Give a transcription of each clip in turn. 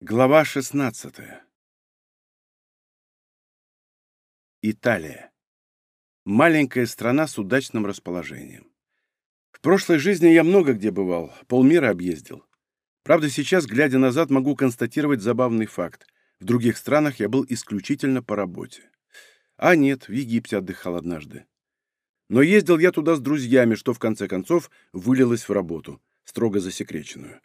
Глава 16. Италия. Маленькая страна с удачным расположением. В прошлой жизни я много где бывал, полмира объездил. Правда, сейчас, глядя назад, могу констатировать забавный факт. В других странах я был исключительно по работе. А нет, в Египте отдыхал однажды. Но ездил я туда с друзьями, что в конце концов вылилось в работу, строго засекреченную.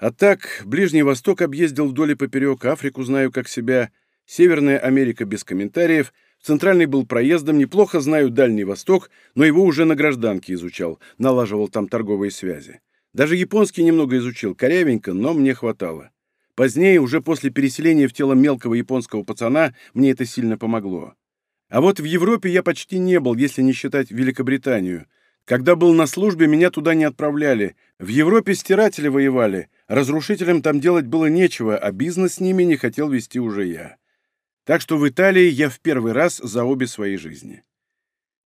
А так, Ближний Восток объездил вдоль и поперек, Африку знаю как себя, Северная Америка без комментариев, Центральный был проездом, неплохо знаю Дальний Восток, но его уже на гражданке изучал, налаживал там торговые связи. Даже японский немного изучил, корявенько, но мне хватало. Позднее, уже после переселения в тело мелкого японского пацана, мне это сильно помогло. А вот в Европе я почти не был, если не считать Великобританию. Когда был на службе, меня туда не отправляли. В Европе стиратели воевали — Разрушителям там делать было нечего, а бизнес с ними не хотел вести уже я. Так что в Италии я в первый раз за обе свои жизни.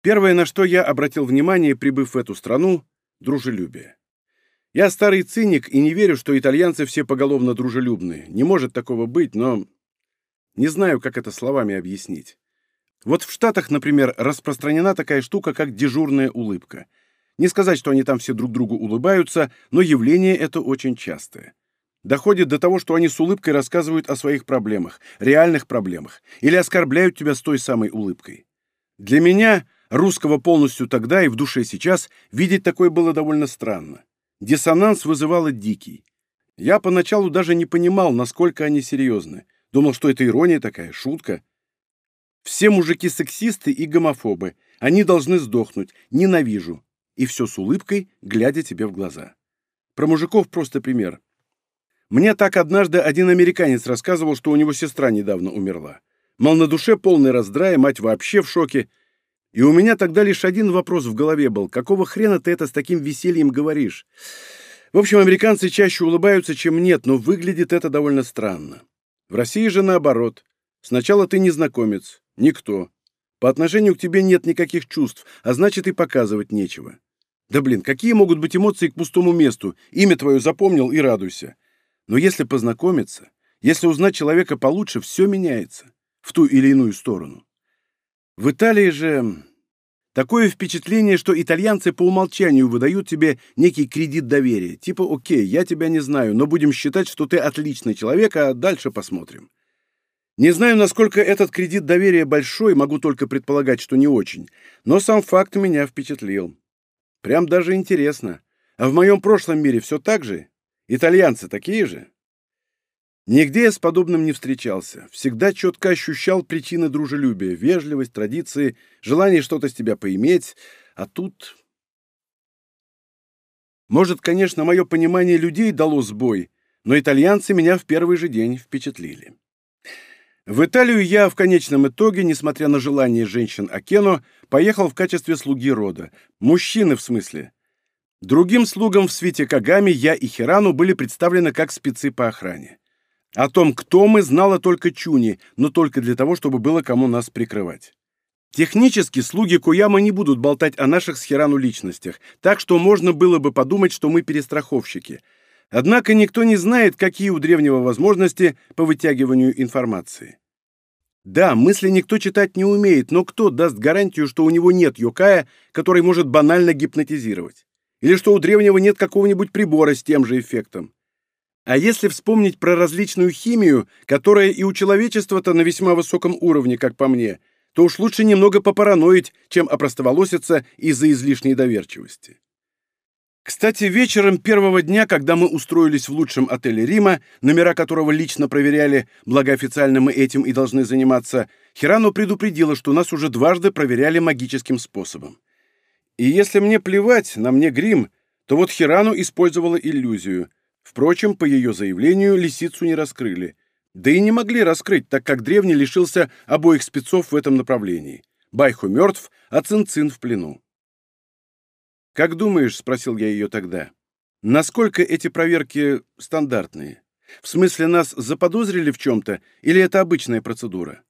Первое, на что я обратил внимание, прибыв в эту страну — дружелюбие. Я старый циник и не верю, что итальянцы все поголовно дружелюбны. Не может такого быть, но... Не знаю, как это словами объяснить. Вот в Штатах, например, распространена такая штука, как дежурная улыбка — не сказать, что они там все друг другу улыбаются, но явление это очень частое. Доходит до того, что они с улыбкой рассказывают о своих проблемах, реальных проблемах, или оскорбляют тебя с той самой улыбкой. Для меня, русского полностью тогда и в душе сейчас, видеть такое было довольно странно. Диссонанс вызывало дикий. Я поначалу даже не понимал, насколько они серьезны. Думал, что это ирония такая, шутка. Все мужики сексисты и гомофобы. Они должны сдохнуть. Ненавижу и все с улыбкой, глядя тебе в глаза. Про мужиков просто пример. Мне так однажды один американец рассказывал, что у него сестра недавно умерла. Мол, на душе полный раздрай, мать вообще в шоке. И у меня тогда лишь один вопрос в голове был. Какого хрена ты это с таким весельем говоришь? В общем, американцы чаще улыбаются, чем нет, но выглядит это довольно странно. В России же наоборот. Сначала ты незнакомец, никто. По отношению к тебе нет никаких чувств, а значит и показывать нечего. Да блин, какие могут быть эмоции к пустому месту? Имя твое запомнил и радуйся. Но если познакомиться, если узнать человека получше, все меняется. В ту или иную сторону. В Италии же такое впечатление, что итальянцы по умолчанию выдают тебе некий кредит доверия. Типа, окей, я тебя не знаю, но будем считать, что ты отличный человек, а дальше посмотрим. Не знаю, насколько этот кредит доверия большой, могу только предполагать, что не очень, но сам факт меня впечатлил. Прям даже интересно. А в моем прошлом мире все так же? Итальянцы такие же? Нигде я с подобным не встречался. Всегда четко ощущал причины дружелюбия, вежливость, традиции, желание что-то с тебя поиметь. А тут... Может, конечно, мое понимание людей дало сбой, но итальянцы меня в первый же день впечатлили. В Италию я в конечном итоге, несмотря на желание женщин Акено, поехал в качестве слуги рода. Мужчины, в смысле. Другим слугам в свете Кагами я и Хирану были представлены как спецы по охране. О том, кто мы, знала только Чуни, но только для того, чтобы было кому нас прикрывать. Технически слуги Куяма не будут болтать о наших с Хирану личностях, так что можно было бы подумать, что мы перестраховщики – Однако никто не знает, какие у древнего возможности по вытягиванию информации. Да, мысли никто читать не умеет, но кто даст гарантию, что у него нет йокая, который может банально гипнотизировать? Или что у древнего нет какого-нибудь прибора с тем же эффектом? А если вспомнить про различную химию, которая и у человечества-то на весьма высоком уровне, как по мне, то уж лучше немного попараноить, чем опростоволоситься из-за излишней доверчивости. Кстати, вечером первого дня, когда мы устроились в лучшем отеле Рима, номера которого лично проверяли, благо официально мы этим и должны заниматься, Хирану предупредила, что нас уже дважды проверяли магическим способом. И если мне плевать, на мне грим, то вот Хирану использовала иллюзию. Впрочем, по ее заявлению, лисицу не раскрыли. Да и не могли раскрыть, так как древний лишился обоих спецов в этом направлении. Байху мертв, а Цинцин в плену. «Как думаешь, — спросил я ее тогда, — насколько эти проверки стандартные? В смысле, нас заподозрили в чем-то, или это обычная процедура?»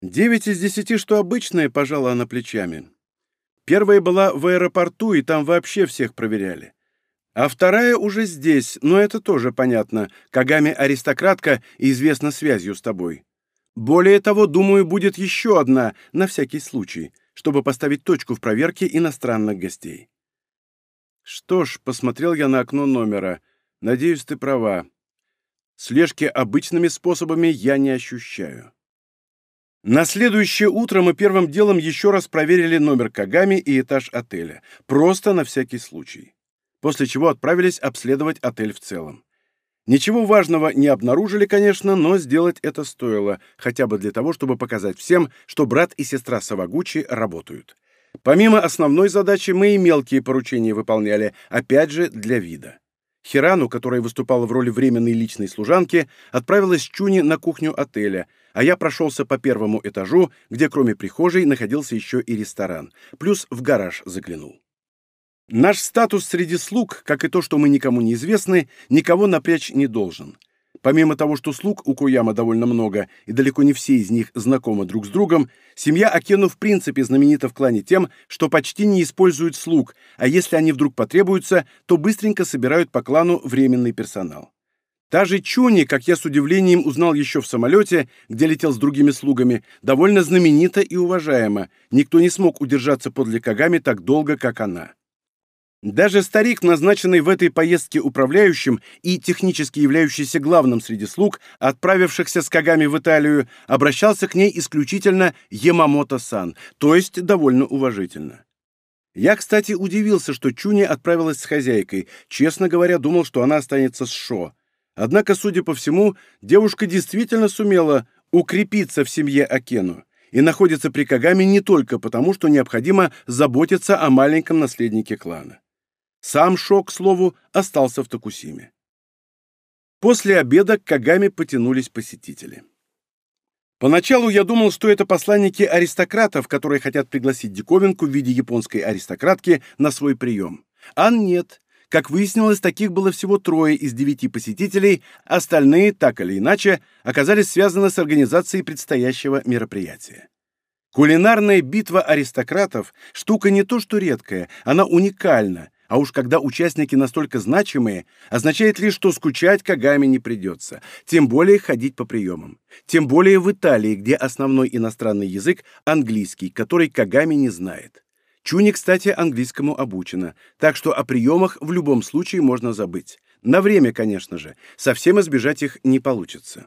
«Девять из десяти, что обычная», — пожала она плечами. «Первая была в аэропорту, и там вообще всех проверяли. А вторая уже здесь, но это тоже понятно. Кагами аристократка и известна связью с тобой. Более того, думаю, будет еще одна, на всякий случай, чтобы поставить точку в проверке иностранных гостей. Что ж, посмотрел я на окно номера. Надеюсь, ты права. Слежки обычными способами я не ощущаю. На следующее утро мы первым делом еще раз проверили номер Кагами и этаж отеля. Просто на всякий случай. После чего отправились обследовать отель в целом. Ничего важного не обнаружили, конечно, но сделать это стоило, хотя бы для того, чтобы показать всем, что брат и сестра Савагучи работают. Помимо основной задачи, мы и мелкие поручения выполняли, опять же, для вида. Хирану, которая выступала в роли временной личной служанки, отправилась Чуни на кухню отеля, а я прошелся по первому этажу, где кроме прихожей находился еще и ресторан, плюс в гараж заглянул. Наш статус среди слуг, как и то, что мы никому не известны, никого напрячь не должен. Помимо того, что слуг у Кояма довольно много, и далеко не все из них знакомы друг с другом, семья Акену в принципе знаменита в клане тем, что почти не используют слуг, а если они вдруг потребуются, то быстренько собирают по клану временный персонал. Та же Чуни, как я с удивлением узнал еще в самолете, где летел с другими слугами, довольно знаменита и уважаема. Никто не смог удержаться подле Кагами так долго, как она. Даже старик, назначенный в этой поездке управляющим и технически являющийся главным среди слуг, отправившихся с Кагами в Италию, обращался к ней исключительно Ямамото-сан, то есть довольно уважительно. Я, кстати, удивился, что Чуни отправилась с хозяйкой. Честно говоря, думал, что она останется с Шо. Однако, судя по всему, девушка действительно сумела укрепиться в семье Акену и находится при Кагаме не только потому, что необходимо заботиться о маленьком наследнике клана. Сам Шок, к слову, остался в Токусиме. После обеда к Кагаме потянулись посетители. Поначалу я думал, что это посланники аристократов, которые хотят пригласить диковинку в виде японской аристократки на свой прием. А нет. Как выяснилось, таких было всего трое из девяти посетителей, остальные, так или иначе, оказались связаны с организацией предстоящего мероприятия. Кулинарная битва аристократов – штука не то что редкая, она уникальна, а уж когда участники настолько значимые, означает лишь, что скучать Кагами не придется, тем более ходить по приемам. Тем более в Италии, где основной иностранный язык – английский, который Кагами не знает. Чуни, кстати, английскому обучена, так что о приемах в любом случае можно забыть. На время, конечно же, совсем избежать их не получится.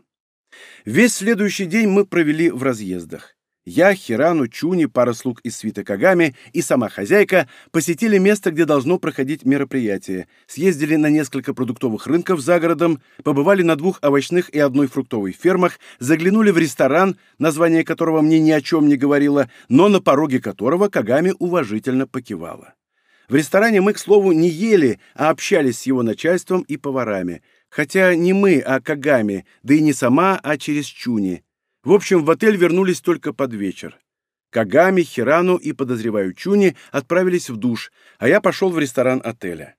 Весь следующий день мы провели в разъездах. Я, Хирану, Чуни, пара слуг из свита Кагами и сама хозяйка посетили место, где должно проходить мероприятие, съездили на несколько продуктовых рынков за городом, побывали на двух овощных и одной фруктовой фермах, заглянули в ресторан, название которого мне ни о чем не говорило, но на пороге которого Кагами уважительно покивала. В ресторане мы, к слову, не ели, а общались с его начальством и поварами. Хотя не мы, а Кагами, да и не сама, а через Чуни – в общем, в отель вернулись только под вечер. Кагами, Хирану и, подозреваю, Чуни отправились в душ, а я пошел в ресторан отеля.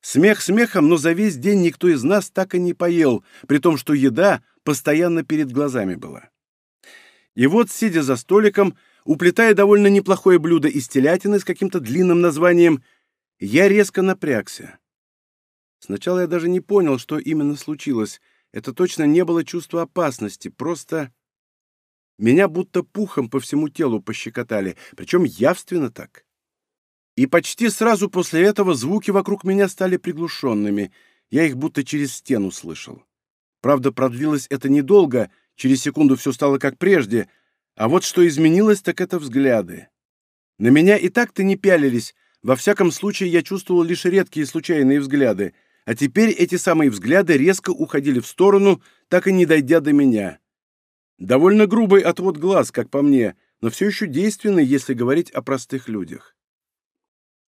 Смех смехом, но за весь день никто из нас так и не поел, при том, что еда постоянно перед глазами была. И вот, сидя за столиком, уплетая довольно неплохое блюдо из телятины с каким-то длинным названием, я резко напрягся. Сначала я даже не понял, что именно случилось. Это точно не было чувства опасности, просто... Меня будто пухом по всему телу пощекотали, причем явственно так. И почти сразу после этого звуки вокруг меня стали приглушенными, я их будто через стену слышал. Правда, продлилось это недолго, через секунду все стало как прежде, а вот что изменилось, так это взгляды. На меня и так-то не пялились, во всяком случае я чувствовал лишь редкие случайные взгляды, а теперь эти самые взгляды резко уходили в сторону, так и не дойдя до меня. Довольно грубый отвод глаз, как по мне, но все еще действенный, если говорить о простых людях.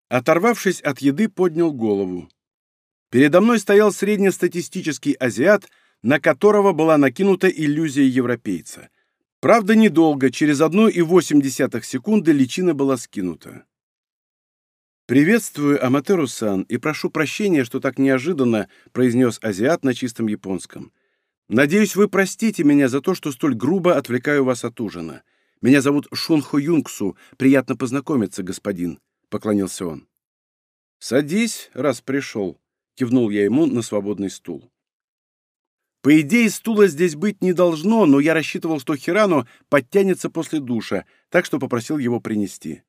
Оторвавшись от еды, поднял голову. Передо мной стоял среднестатистический азиат, на которого была накинута иллюзия европейца. Правда, недолго, через одну и восемь десятых секунды личина была скинута. «Приветствую, Аматеру-сан, и прошу прощения, что так неожиданно», произнес азиат на чистом японском. Надеюсь, вы простите меня за то, что столь грубо отвлекаю вас от ужина. Меня зовут Шунхо Юнгсу. Приятно познакомиться, господин», — поклонился он. «Садись, раз пришел», кивнул я ему на свободный стул. По идее, стула здесь быть не должно, но я рассчитывал, что Хирану подтянется после душа, так что попросил его принести.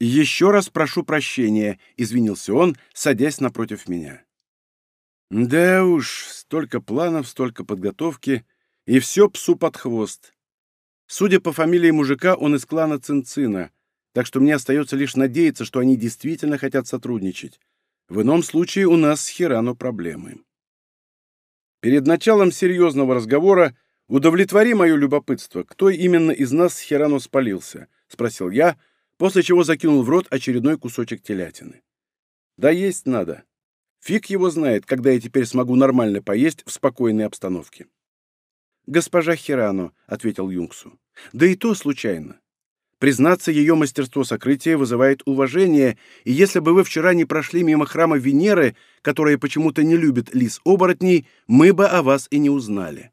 «Еще раз прошу прощения», — извинился он, садясь напротив меня. Да уж, столько планов, столько подготовки, и все псу под хвост. Судя по фамилии мужика, он из клана Цинцина, так что мне остается лишь надеяться, что они действительно хотят сотрудничать. В ином случае у нас с Хирану проблемы. Перед началом серьезного разговора удовлетвори мое любопытство, кто именно из нас с Хирану спалился, — спросил я, после чего закинул в рот очередной кусочек телятины. Да есть надо. Фиг его знает, когда я теперь смогу нормально поесть в спокойной обстановке. «Госпожа Хирану», — ответил Юнгсу. «Да и то случайно. Признаться, ее мастерство сокрытия вызывает уважение, и если бы вы вчера не прошли мимо храма Венеры, которая почему-то не любит лис-оборотней, мы бы о вас и не узнали».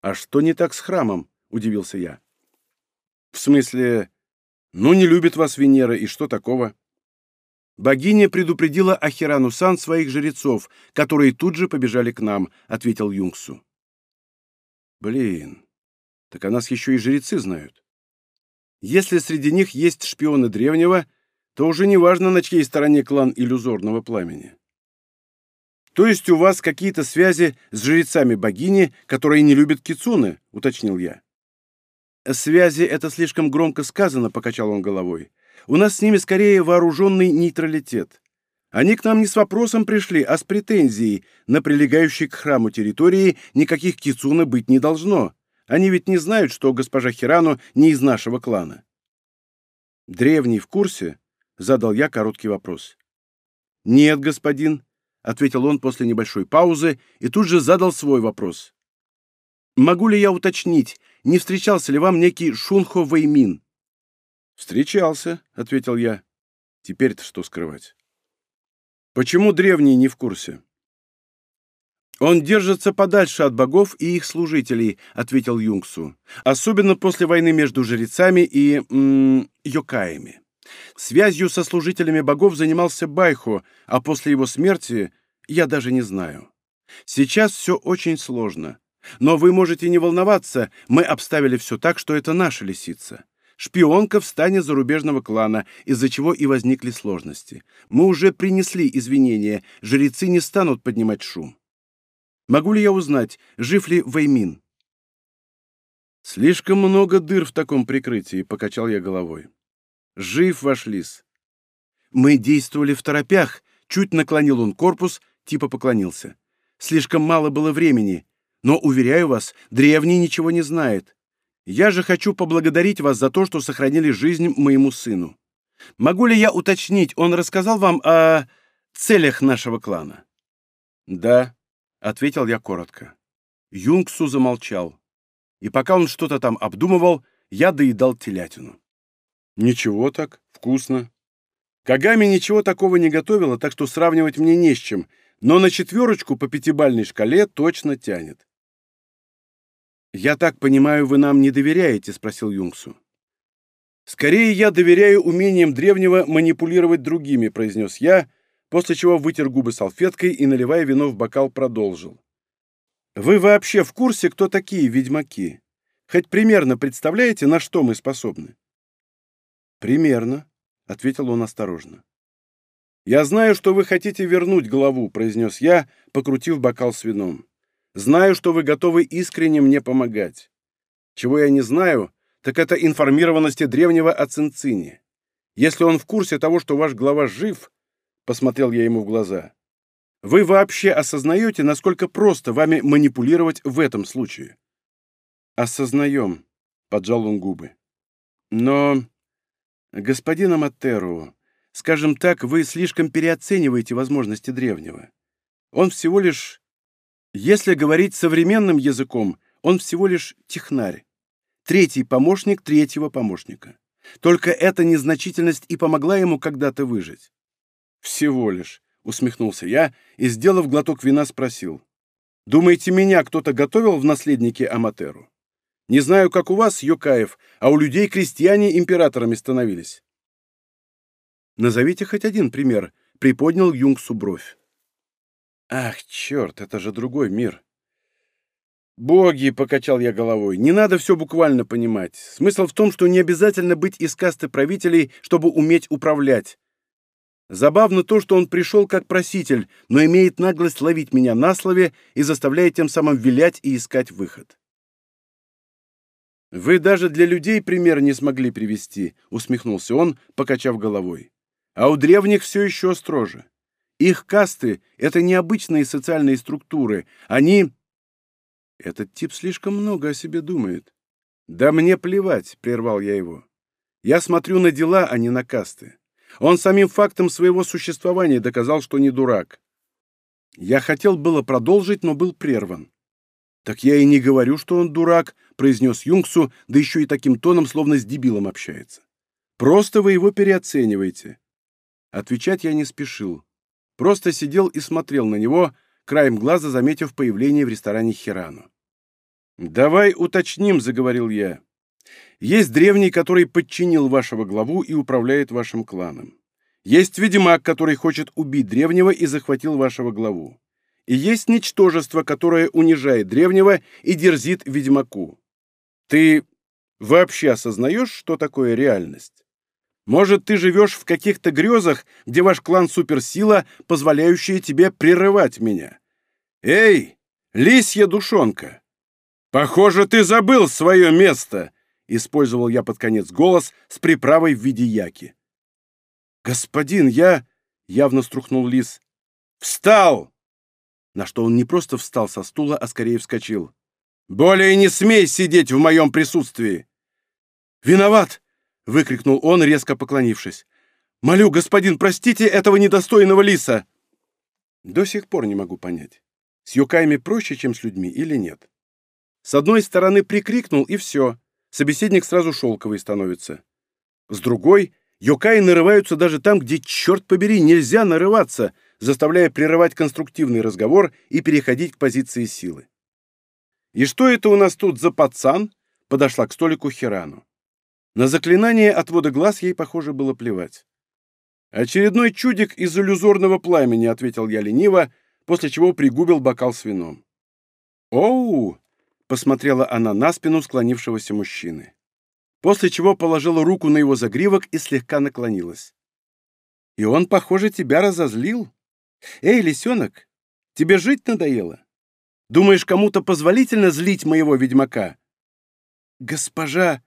«А что не так с храмом?» — удивился я. «В смысле, ну не любит вас Венера, и что такого?» «Богиня предупредила Ахирану-сан своих жрецов, которые тут же побежали к нам», — ответил Юнгсу. «Блин, так о нас еще и жрецы знают. Если среди них есть шпионы древнего, то уже не важно, на чьей стороне клан иллюзорного пламени. То есть у вас какие-то связи с жрецами богини, которые не любят кицуны, уточнил я. Связи — это слишком громко сказано, покачал он головой. У нас с ними скорее вооруженный нейтралитет. Они к нам не с вопросом пришли, а с претензией. На прилегающей к храму территории никаких кицуна быть не должно. Они ведь не знают, что госпожа Хирану не из нашего клана. «Древний в курсе?» — задал я короткий вопрос. «Нет, господин», — ответил он после небольшой паузы и тут же задал свой вопрос. «Могу ли я уточнить, не встречался ли вам некий Шунхо Вэймин?» «Встречался», — ответил я. «Теперь-то что скрывать?» «Почему древний не в курсе?» «Он держится подальше от богов и их служителей», — ответил Юнгсу. «Особенно после войны между жрецами и... М -м, йокаями. Связью со служителями богов занимался Байхо, а после его смерти я даже не знаю. Сейчас все очень сложно. Но вы можете не волноваться, мы обставили все так, что это наша лисица шпионка в стане зарубежного клана, из-за чего и возникли сложности. Мы уже принесли извинения, жрецы не станут поднимать шум. Могу ли я узнать, жив ли Веймин? Слишком много дыр в таком прикрытии, покачал я головой. Жив ваш лис. Мы действовали в торопях, чуть наклонил он корпус, типа поклонился. Слишком мало было времени, но, уверяю вас, древний ничего не знает. Я же хочу поблагодарить вас за то, что сохранили жизнь моему сыну. Могу ли я уточнить, он рассказал вам о целях нашего клана?» «Да», — ответил я коротко. Юнгсу замолчал. И пока он что-то там обдумывал, я доедал телятину. «Ничего так, вкусно. Кагами ничего такого не готовила, так что сравнивать мне не с чем, но на четверочку по пятибальной шкале точно тянет. «Я так понимаю, вы нам не доверяете?» — спросил Юнгсу. «Скорее я доверяю умениям древнего манипулировать другими», — произнес я, после чего вытер губы салфеткой и, наливая вино в бокал, продолжил. «Вы вообще в курсе, кто такие ведьмаки? Хоть примерно представляете, на что мы способны?» «Примерно», — ответил он осторожно. «Я знаю, что вы хотите вернуть главу», — произнес я, покрутив бокал с вином. Знаю, что вы готовы искренне мне помогать. Чего я не знаю, так это информированности древнего о Цинцине. Если он в курсе того, что ваш глава жив, посмотрел я ему в глаза, вы вообще осознаете, насколько просто вами манипулировать в этом случае? Осознаем, поджал он губы. Но, господин Аматеру, скажем так, вы слишком переоцениваете возможности древнего. Он всего лишь если говорить современным языком, он всего лишь технарь. Третий помощник третьего помощника. Только эта незначительность и помогла ему когда-то выжить. «Всего лишь», — усмехнулся я и, сделав глоток вина, спросил. «Думаете, меня кто-то готовил в наследнике Аматеру? Не знаю, как у вас, Йокаев, а у людей крестьяне императорами становились». «Назовите хоть один пример», приподнял Юнгсу бровь. «Ах, черт, это же другой мир!» «Боги!» — покачал я головой. «Не надо все буквально понимать. Смысл в том, что не обязательно быть из касты правителей, чтобы уметь управлять. Забавно то, что он пришел как проситель, но имеет наглость ловить меня на слове и заставляет тем самым вилять и искать выход. «Вы даже для людей пример не смогли привести», — усмехнулся он, покачав головой. «А у древних все еще строже. Их касты — это необычные социальные структуры. Они...» «Этот тип слишком много о себе думает». «Да мне плевать», — прервал я его. «Я смотрю на дела, а не на касты. Он самим фактом своего существования доказал, что не дурак. Я хотел было продолжить, но был прерван. «Так я и не говорю, что он дурак», — произнес Юнгсу, да еще и таким тоном, словно с дебилом общается. «Просто вы его переоцениваете». Отвечать я не спешил. Просто сидел и смотрел на него, краем глаза заметив появление в ресторане Хирану. «Давай уточним», — заговорил я. Есть древний, который подчинил вашего главу и управляет вашим кланом. Есть ведьмак, который хочет убить древнего и захватил вашего главу. И есть ничтожество, которое унижает древнего и дерзит ведьмаку. Ты вообще осознаешь, что такое реальность? Может, ты живешь в каких-то грезах, где ваш клан суперсила, позволяющая тебе прерывать меня? Эй, лисья душонка! Похоже, ты забыл свое место, Использовал я под конец голос с приправой в виде яки. «Господин, я...» — явно струхнул лис. «Встал!» На что он не просто встал со стула, а скорее вскочил. «Более не смей сидеть в моем присутствии!» «Виноват!» — выкрикнул он, резко поклонившись. «Молю, господин, простите этого недостойного лиса!» До сих пор не могу понять, с юкаями проще, чем с людьми, или нет. С одной стороны прикрикнул, и все собеседник сразу шелковый становится. С другой, йокаи нарываются даже там, где, черт побери, нельзя нарываться, заставляя прерывать конструктивный разговор и переходить к позиции силы. «И что это у нас тут за пацан?» — подошла к столику Хирану. На заклинание отвода глаз ей, похоже, было плевать. «Очередной чудик из иллюзорного пламени», — ответил я лениво, после чего пригубил бокал с вином. «Оу!» посмотрела она на спину склонившегося мужчины. После чего положила руку на его загривок и слегка наклонилась. «И он, похоже, тебя разозлил. Эй, лисенок, тебе жить надоело? Думаешь, кому-то позволительно злить моего ведьмака?» «Госпожа!»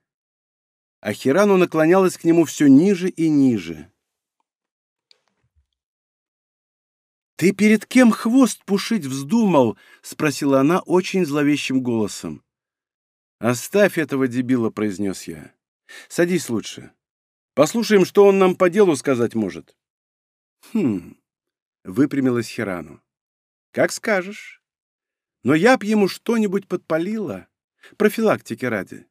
Ахирану наклонялась к нему все ниже и ниже. «Ты перед кем хвост пушить вздумал?» — спросила она очень зловещим голосом. «Оставь этого дебила», — произнес я. «Садись лучше. Послушаем, что он нам по делу сказать может». «Хм...» — выпрямилась Хирану. «Как скажешь. Но я б ему что-нибудь подпалила, профилактики ради».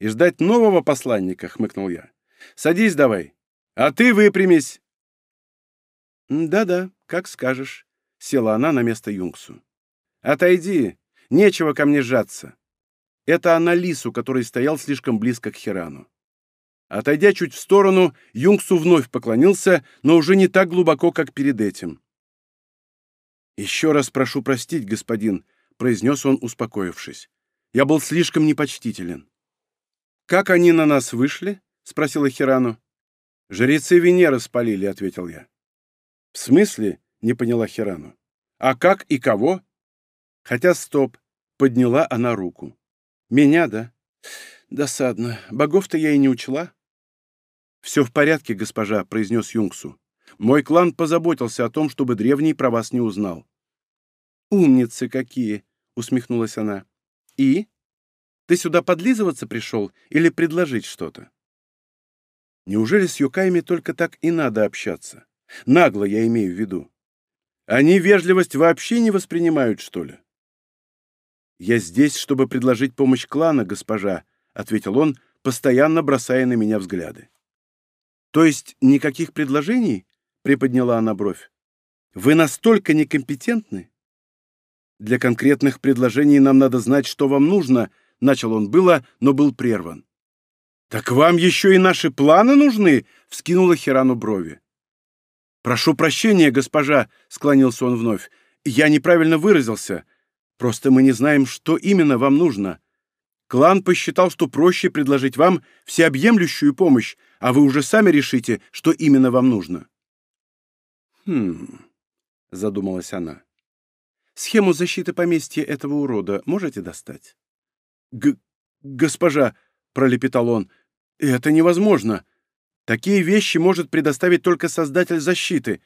«И ждать нового посланника», — хмыкнул я. «Садись давай. А ты выпрямись». «Да-да», как скажешь. Села она на место Юнгсу. Отойди. Нечего ко мне сжаться. Это она Лису, который стоял слишком близко к Хирану. Отойдя чуть в сторону, Юнгсу вновь поклонился, но уже не так глубоко, как перед этим. «Еще раз прошу простить, господин», — произнес он, успокоившись. «Я был слишком непочтителен». «Как они на нас вышли?» — спросила Хирану. «Жрецы Венеры спалили», — ответил я. «В смысле?» — не поняла Хирану. «А как и кого?» «Хотя стоп!» — подняла она руку. «Меня, да?» «Досадно. Богов-то я и не учла». «Все в порядке, госпожа», — произнес Юнгсу. «Мой клан позаботился о том, чтобы древний про вас не узнал». «Умницы какие!» — усмехнулась она. «И? Ты сюда подлизываться пришел или предложить что-то?» Неужели с юкаями только так и надо общаться? Нагло я имею в виду. Они вежливость вообще не воспринимают, что ли? «Я здесь, чтобы предложить помощь клана, госпожа», — ответил он, постоянно бросая на меня взгляды. «То есть никаких предложений?» — приподняла она бровь. «Вы настолько некомпетентны?» «Для конкретных предложений нам надо знать, что вам нужно», — начал он было, но был прерван. «Так вам еще и наши планы нужны?» — вскинула Хирану брови. «Прошу прощения, госпожа», — склонился он вновь. «Я неправильно выразился. Просто мы не знаем, что именно вам нужно. Клан посчитал, что проще предложить вам всеобъемлющую помощь, а вы уже сами решите, что именно вам нужно». «Хм...» — задумалась она. «Схему защиты поместья этого урода можете достать?» «Г... госпожа», — пролепетал он, — «это невозможно. Такие вещи может предоставить только создатель защиты.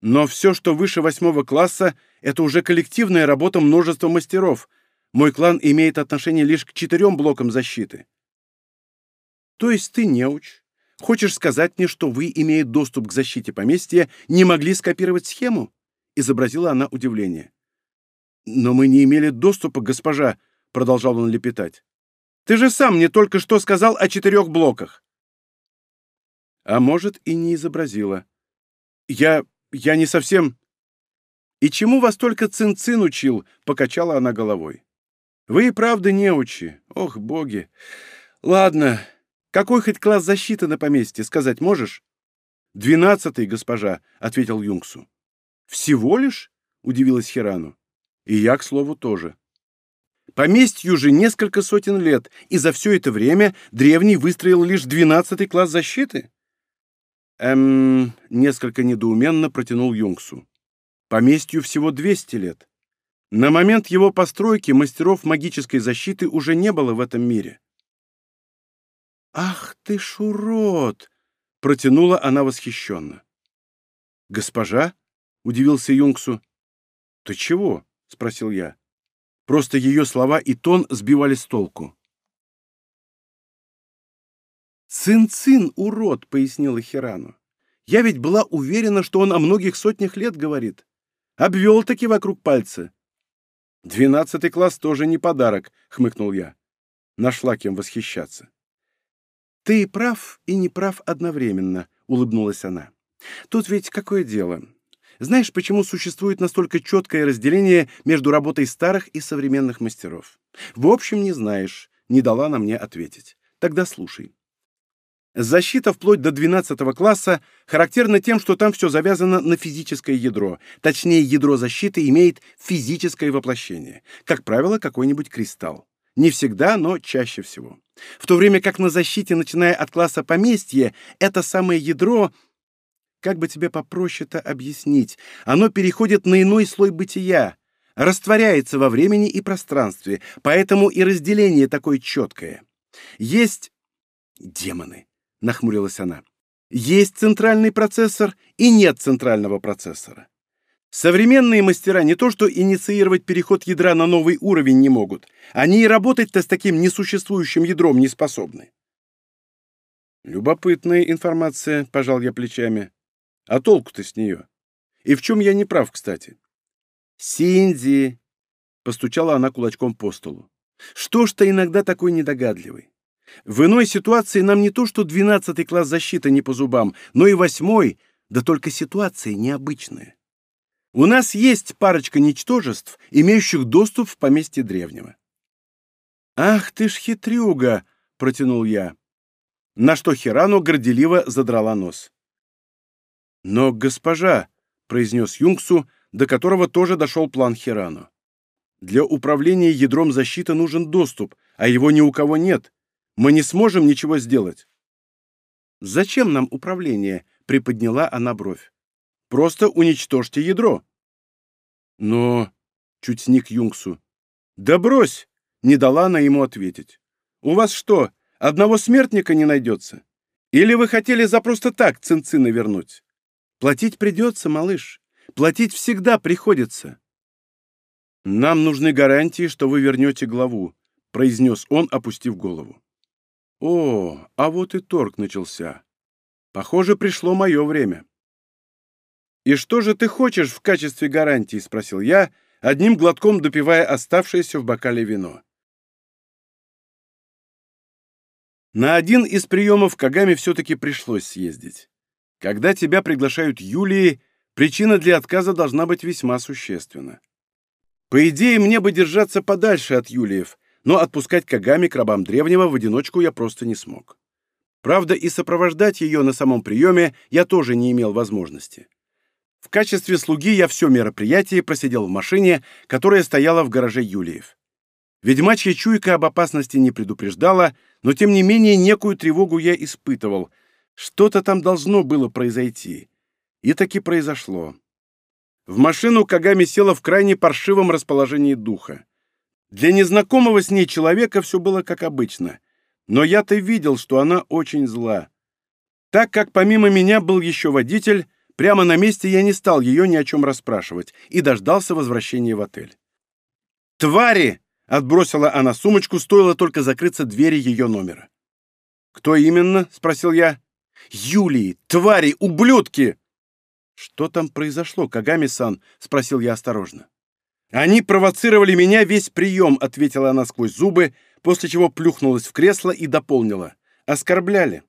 Но все, что выше восьмого класса, это уже коллективная работа множества мастеров. Мой клан имеет отношение лишь к четырем блокам защиты». «То есть ты неуч? Хочешь сказать мне, что вы, имея доступ к защите поместья, не могли скопировать схему?» Изобразила она удивление. «Но мы не имели доступа, госпожа», — продолжал он лепетать. «Ты же сам мне только что сказал о четырех блоках». А может, и не изобразила. «Я... я не совсем...» «И чему вас только Цин-Цин учил?» — покачала она головой. «Вы и правда неучи. Ох, боги! Ладно, какой хоть класс защиты на поместье, сказать можешь?» «Двенадцатый, госпожа», — ответил Юнгсу. «Всего лишь?» — удивилась Хирану. И я, к слову, тоже. Поместью же несколько сотен лет, и за все это время древний выстроил лишь двенадцатый класс защиты? Эм, несколько недоуменно протянул Юнгсу. Поместью всего 200 лет. На момент его постройки мастеров магической защиты уже не было в этом мире. «Ах ты ж урод!» — протянула она восхищенно. «Госпожа?» — удивился Юнгсу. «Ты чего?» — спросил я. Просто ее слова и тон сбивали с толку. «Цин-цин, урод!» — пояснила Хирану. «Я ведь была уверена, что он о многих сотнях лет говорит. Обвел-таки вокруг пальца». «Двенадцатый класс тоже не подарок», — хмыкнул я. Нашла кем восхищаться. «Ты прав и не прав одновременно», — улыбнулась она. «Тут ведь какое дело? Знаешь, почему существует настолько четкое разделение между работой старых и современных мастеров? В общем, не знаешь. Не дала на мне ответить. Тогда слушай. Защита вплоть до 12 класса характерна тем, что там все завязано на физическое ядро. Точнее, ядро защиты имеет физическое воплощение. Как правило, какой-нибудь кристалл. Не всегда, но чаще всего. В то время как на защите, начиная от класса поместье, это самое ядро как бы тебе попроще-то объяснить? Оно переходит на иной слой бытия, растворяется во времени и пространстве, поэтому и разделение такое четкое. Есть... Демоны, нахмурилась она. Есть центральный процессор и нет центрального процессора. Современные мастера не то что инициировать переход ядра на новый уровень не могут, они и работать-то с таким несуществующим ядром не способны. Любопытная информация, пожал я плечами. А толку-то с нее? И в чем я не прав, кстати? Синди! Постучала она кулачком по столу. Что ж ты иногда такой недогадливый? В иной ситуации нам не то что двенадцатый класс защиты не по зубам, но и восьмой, да только ситуация необычная. У нас есть парочка ничтожеств, имеющих доступ в поместье древнего. «Ах ты ж хитрюга!» — протянул я. На что Хирану горделиво задрала нос. «Но, госпожа», — произнес Юнгсу, до которого тоже дошел план Хирану, «для управления ядром защиты нужен доступ, а его ни у кого нет. Мы не сможем ничего сделать». «Зачем нам управление?» — приподняла она бровь. «Просто уничтожьте ядро». «Но...» — чуть сник Юнгсу. «Да брось!» — не дала она ему ответить. «У вас что, одного смертника не найдется? Или вы хотели за просто так цинцины вернуть?» Платить придется, малыш. Платить всегда приходится. Нам нужны гарантии, что вы вернете главу, произнес он, опустив голову. О, а вот и торг начался. Похоже, пришло мое время. «И что же ты хочешь в качестве гарантии?» — спросил я, одним глотком допивая оставшееся в бокале вино. На один из приемов Кагами все-таки пришлось съездить. Когда тебя приглашают Юлии, причина для отказа должна быть весьма существенна. По идее, мне бы держаться подальше от Юлиев, но отпускать Кагами к рабам древнего в одиночку я просто не смог. Правда, и сопровождать ее на самом приеме я тоже не имел возможности. В качестве слуги я все мероприятие просидел в машине, которая стояла в гараже Юлиев. Ведьмачья чуйка об опасности не предупреждала, но тем не менее некую тревогу я испытывал. Что-то там должно было произойти. И таки произошло. В машину Кагами села в крайне паршивом расположении духа. Для незнакомого с ней человека все было как обычно. Но я-то видел, что она очень зла. Так как помимо меня был еще водитель, прямо на месте я не стал ее ни о чем расспрашивать и дождался возвращения в отель. «Твари!» — отбросила она сумочку, стоило только закрыться двери ее номера. «Кто именно?» — спросил я. «Юлии! Твари! Ублюдки!» «Что там произошло, Кагами-сан?» — спросил я осторожно. «Они провоцировали меня весь прием», — ответила она сквозь зубы, после чего плюхнулась в кресло и дополнила. «Оскорбляли.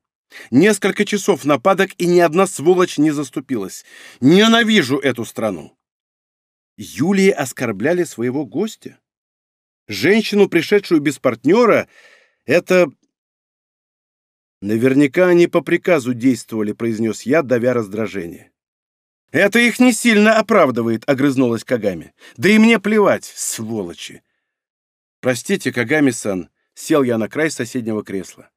Несколько часов нападок, и ни одна сволочь не заступилась. Ненавижу эту страну!» Юлии оскорбляли своего гостя. Женщину, пришедшую без партнера, это... «Наверняка они по приказу действовали», — произнес я, давя раздражение. «Это их не сильно оправдывает», — огрызнулась Кагами. «Да и мне плевать, сволочи!» «Простите, Кагами-сан», — сел я на край соседнего кресла.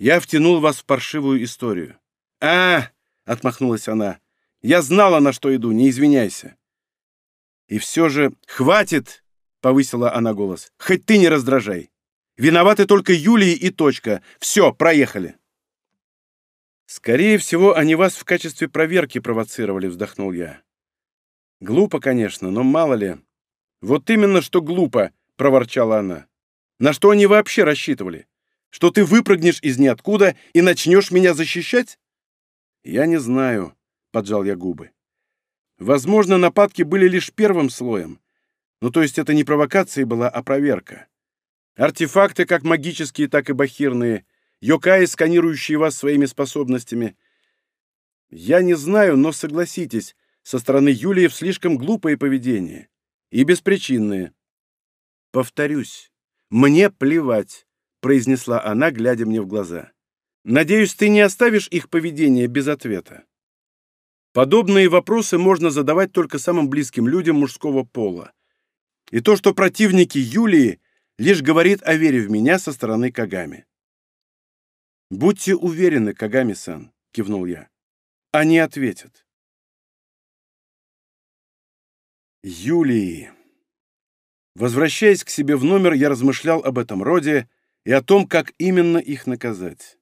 «Я втянул вас в паршивую историю». «А!» — отмахнулась она. «Я знала, на что иду, не извиняйся». «И все же...» «Хватит!» — повысила она голос. «Хоть ты не раздражай. Виноваты только Юлии и точка. Все, проехали». «Скорее всего, они вас в качестве проверки провоцировали», — вздохнул я. «Глупо, конечно, но мало ли». «Вот именно, что глупо», — проворчала она. «На что они вообще рассчитывали? Что ты выпрыгнешь из ниоткуда и начнешь меня защищать?» «Я не знаю», — поджал я губы. «Возможно, нападки были лишь первым слоем. Ну, то есть это не провокация была, а проверка. Артефакты, как магические, так и бахирные — Йокаи, сканирующие вас своими способностями. Я не знаю, но согласитесь, со стороны Юлиев слишком глупое поведение. И беспричинное. Повторюсь, мне плевать, произнесла она, глядя мне в глаза. Надеюсь, ты не оставишь их поведение без ответа. Подобные вопросы можно задавать только самым близким людям мужского пола. И то, что противники Юлии, лишь говорит о вере в меня со стороны Кагами. «Будьте уверены, Кагами-сан», — кивнул я. «Они ответят». Юлии. Возвращаясь к себе в номер, я размышлял об этом роде и о том, как именно их наказать.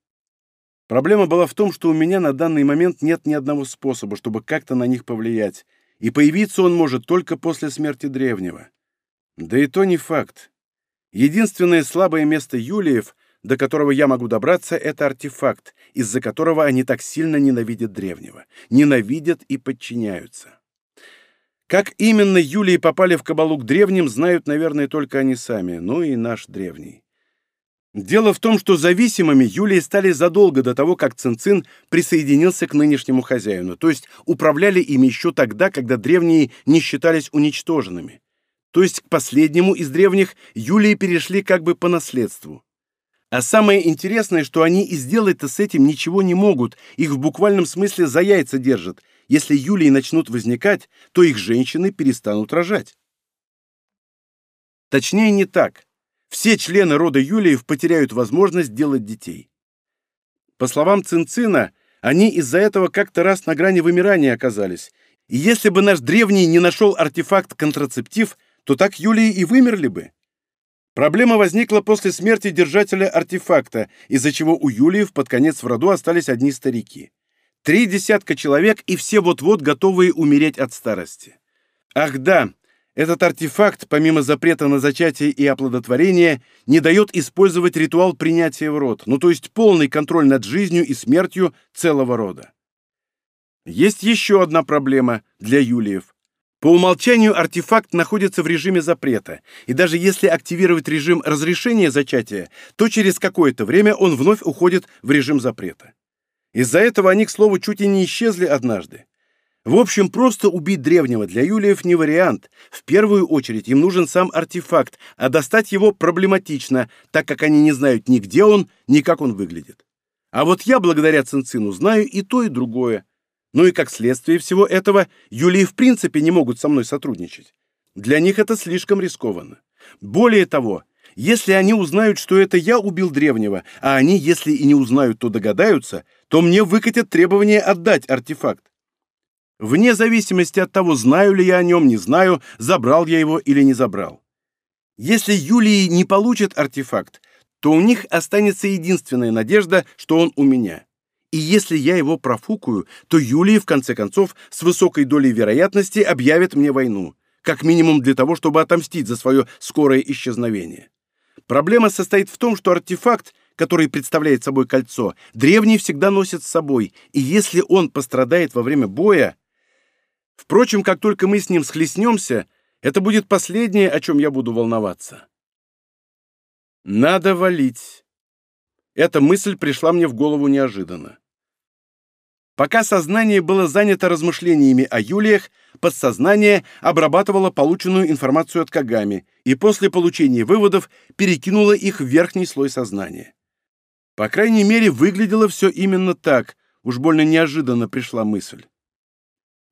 Проблема была в том, что у меня на данный момент нет ни одного способа, чтобы как-то на них повлиять, и появиться он может только после смерти древнего. Да и то не факт. Единственное слабое место Юлиев — до которого я могу добраться, это артефакт, из-за которого они так сильно ненавидят древнего. Ненавидят и подчиняются. Как именно Юлии попали в кабалу к древним, знают, наверное, только они сами, ну и наш древний. Дело в том, что зависимыми Юлии стали задолго до того, как Цинцин присоединился к нынешнему хозяину, то есть управляли ими еще тогда, когда древние не считались уничтоженными. То есть к последнему из древних Юлии перешли как бы по наследству. А самое интересное, что они и сделать-то с этим ничего не могут, их в буквальном смысле за яйца держат. Если Юлии начнут возникать, то их женщины перестанут рожать. Точнее, не так. Все члены рода Юлиев потеряют возможность делать детей. По словам Цинцина, они из-за этого как-то раз на грани вымирания оказались. И если бы наш древний не нашел артефакт контрацептив, то так Юлии и вымерли бы. Проблема возникла после смерти держателя артефакта, из-за чего у Юлиев под конец в роду остались одни старики. Три десятка человек, и все вот-вот готовые умереть от старости. Ах да, этот артефакт, помимо запрета на зачатие и оплодотворение, не дает использовать ритуал принятия в род, ну то есть полный контроль над жизнью и смертью целого рода. Есть еще одна проблема для Юлиев. По умолчанию артефакт находится в режиме запрета, и даже если активировать режим разрешения зачатия, то через какое-то время он вновь уходит в режим запрета. Из-за этого они, к слову, чуть и не исчезли однажды. В общем, просто убить древнего для Юлиев не вариант. В первую очередь им нужен сам артефакт, а достать его проблематично, так как они не знают ни где он, ни как он выглядит. А вот я, благодаря Цинцину, знаю и то, и другое. Ну и как следствие всего этого, Юлии в принципе не могут со мной сотрудничать. Для них это слишком рискованно. Более того, если они узнают, что это я убил древнего, а они, если и не узнают, то догадаются, то мне выкатят требование отдать артефакт. Вне зависимости от того, знаю ли я о нем, не знаю, забрал я его или не забрал. Если Юлии не получит артефакт, то у них останется единственная надежда, что он у меня. И если я его профукаю, то Юлия, в конце концов, с высокой долей вероятности объявит мне войну, как минимум для того, чтобы отомстить за свое скорое исчезновение. Проблема состоит в том, что артефакт, который представляет собой кольцо, древний всегда носит с собой, и если он пострадает во время боя... Впрочем, как только мы с ним схлестнемся, это будет последнее, о чем я буду волноваться. Надо валить. Эта мысль пришла мне в голову неожиданно. Пока сознание было занято размышлениями о Юлиях, подсознание обрабатывало полученную информацию от Кагами и после получения выводов перекинуло их в верхний слой сознания. По крайней мере, выглядело все именно так, уж больно неожиданно пришла мысль.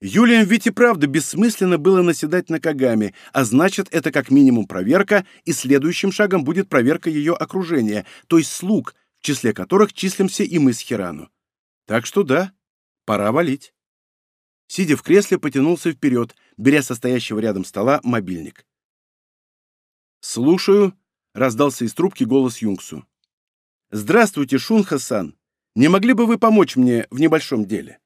Юлиям ведь и правда бессмысленно было наседать на Кагами, а значит, это как минимум проверка, и следующим шагом будет проверка ее окружения, то есть слуг, в числе которых числимся и мы с Хирану. Так что да, Пора валить. Сидя в кресле, потянулся вперед, беря со стоящего рядом стола мобильник. «Слушаю», — раздался из трубки голос Юнгсу. «Здравствуйте, Шунха-сан. Не могли бы вы помочь мне в небольшом деле?»